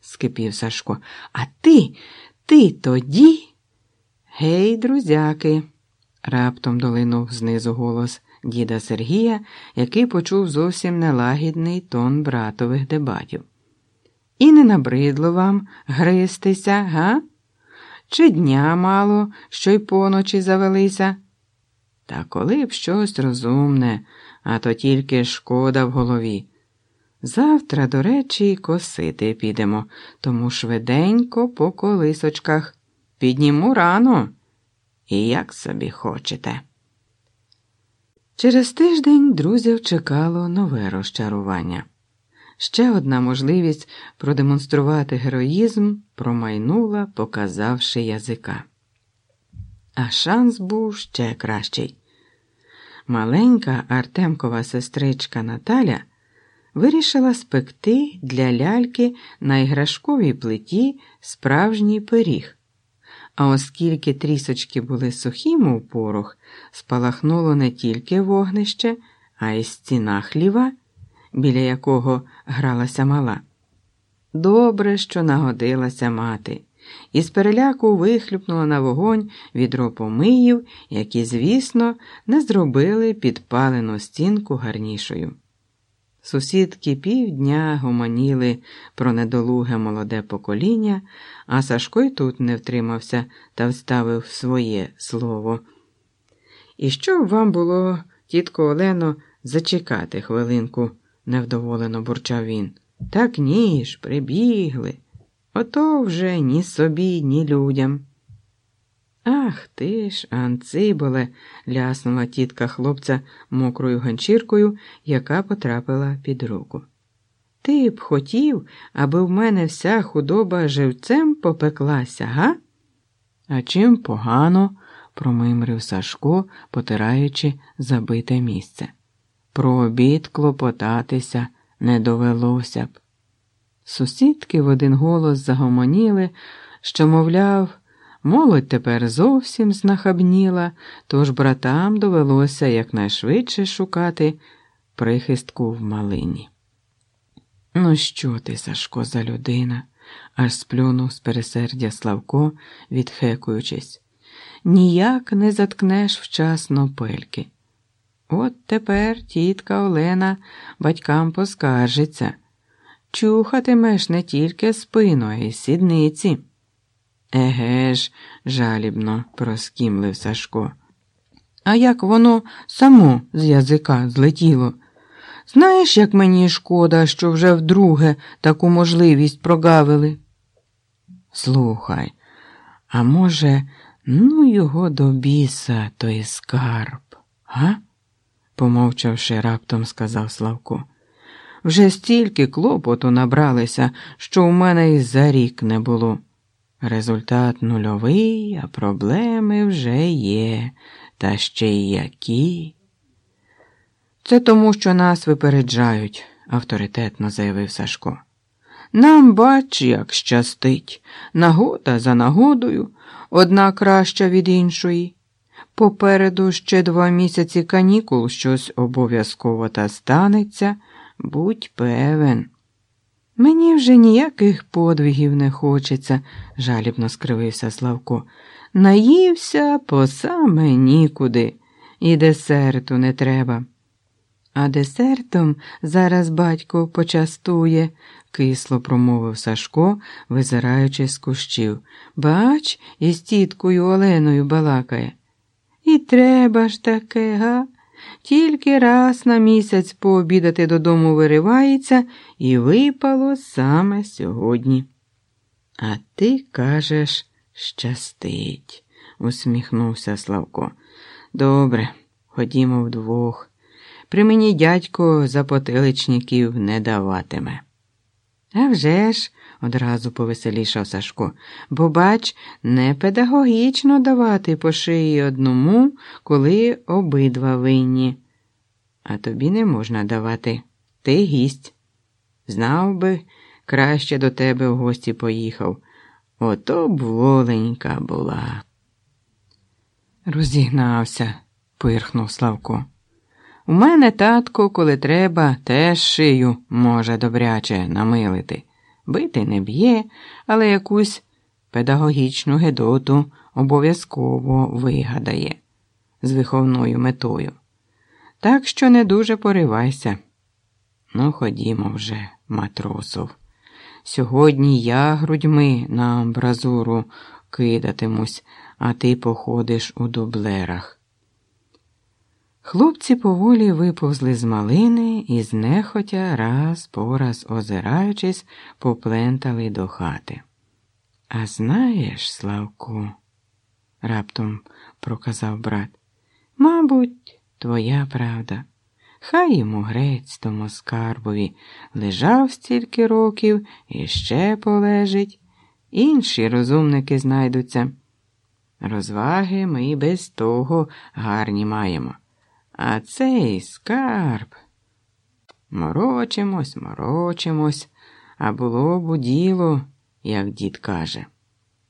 скипів Сашко. А ти, ти тоді? Гей, друзяки, раптом долинув знизу голос діда Сергія, який почув зовсім нелагідний тон братових дебатів. І не набридло вам гристися, га? Чи дня мало, що й поночі завелися? Та коли б щось розумне, а то тільки шкода в голові. Завтра, до речі, косити підемо, тому швиденько по колисочках. Підніму рано, і як собі хочете. Через тиждень друзів чекало нове розчарування. Ще одна можливість продемонструвати героїзм промайнула, показавши язика. А шанс був ще кращий. Маленька Артемкова сестричка Наталя вирішила спекти для ляльки на іграшковій плиті справжній пиріг. А оскільки трісочки були сухі, мов порох, спалахнуло не тільки вогнище, а й стіна хліва, біля якого гралася мала. Добре, що нагодилася мати, і з переляку вихлюпнула на вогонь відро помиїв, які, звісно, не зробили підпалену стінку гарнішою. Сусідки півдня гомоніли про недолуге молоде покоління, а Сашко й тут не втримався та вставив своє слово. І що б вам було, тітко Олено, зачекати хвилинку, невдоволено бурчав він. Так ні ж, прибігли. Ото вже ні собі, ні людям. Ах ти ж, Анциболе, ляснула тітка хлопця мокрою ганчіркою, яка потрапила під руку. Ти б хотів, аби в мене вся худоба живцем попеклася, га? А чим погано, промимрив Сашко, потираючи забите місце. Про обід клопотатися не довелося б. Сусідки в один голос загомоніли, що, мовляв, Молодь тепер зовсім знахабніла, тож братам довелося якнайшвидше шукати прихистку в малині. Ну, що ти, Сашко, за людина? аж сплюнув з пересердя Славко, відхекуючись. Ніяк не заткнеш вчасно пельки. От тепер тітка Олена батькам поскаржиться. Чухатимеш не тільки спину, а й сідниці. Еге ж, жалібно проскімлив Сашко. А як воно само з язика злетіло? Знаєш, як мені шкода, що вже вдруге таку можливість прогавили? Слухай, а може, ну його до біса, той скарб, га? помовчавши, раптом сказав Славко. Вже стільки клопоту набралися, що у мене і за рік не було. Результат нульовий, а проблеми вже є, та ще й які. Це тому, що нас випереджають, авторитетно заявив Сашко. Нам бач, як щастить, нагода за нагодою, одна краща від іншої. Попереду ще два місяці канікул щось обов'язково та станеться, будь певен. Мені вже ніяких подвигів не хочеться, жалібно скривився Славко. Наївся по саме нікуди, і десерту не треба. А десертом зараз батько почастує, кисло промовив Сашко, визираючи з кущів. Бач, із тіткою Оленою балакає. І треба ж таке, га? Тільки раз на місяць пообідати додому виривається і випало саме сьогодні. А ти кажеш, щастить, усміхнувся Славко. Добре, ходімо вдвох. При мені дядько запотиличників не даватиме. «А вже ж», – одразу повеселішав Сашко, бо, бач, не педагогічно давати по шиї одному, коли обидва винні. А тобі не можна давати. Ти гість. Знав би, краще до тебе в гості поїхав. Ото б воленька була. Розігнався, пирхнув Славко. У мене татко, коли треба, теж шию може добряче намилити. Бити не б'є, але якусь педагогічну гедоту обов'язково вигадає з виховною метою. Так що не дуже поривайся. Ну, ходімо вже, матросов. Сьогодні я грудьми на амбразуру кидатимусь, а ти походиш у дублерах. Хлопці поволі виповзли з малини і знехотя раз по раз озираючись, поплентали до хати. А знаєш, Славку, раптом проказав брат, мабуть, твоя правда. Хай йому грець тому скарбові лежав стільки років і ще полежить, інші розумники знайдуться. Розваги ми без того гарні маємо. А цей скарб. Морочимось, морочимось, а було б у діло, як дід каже.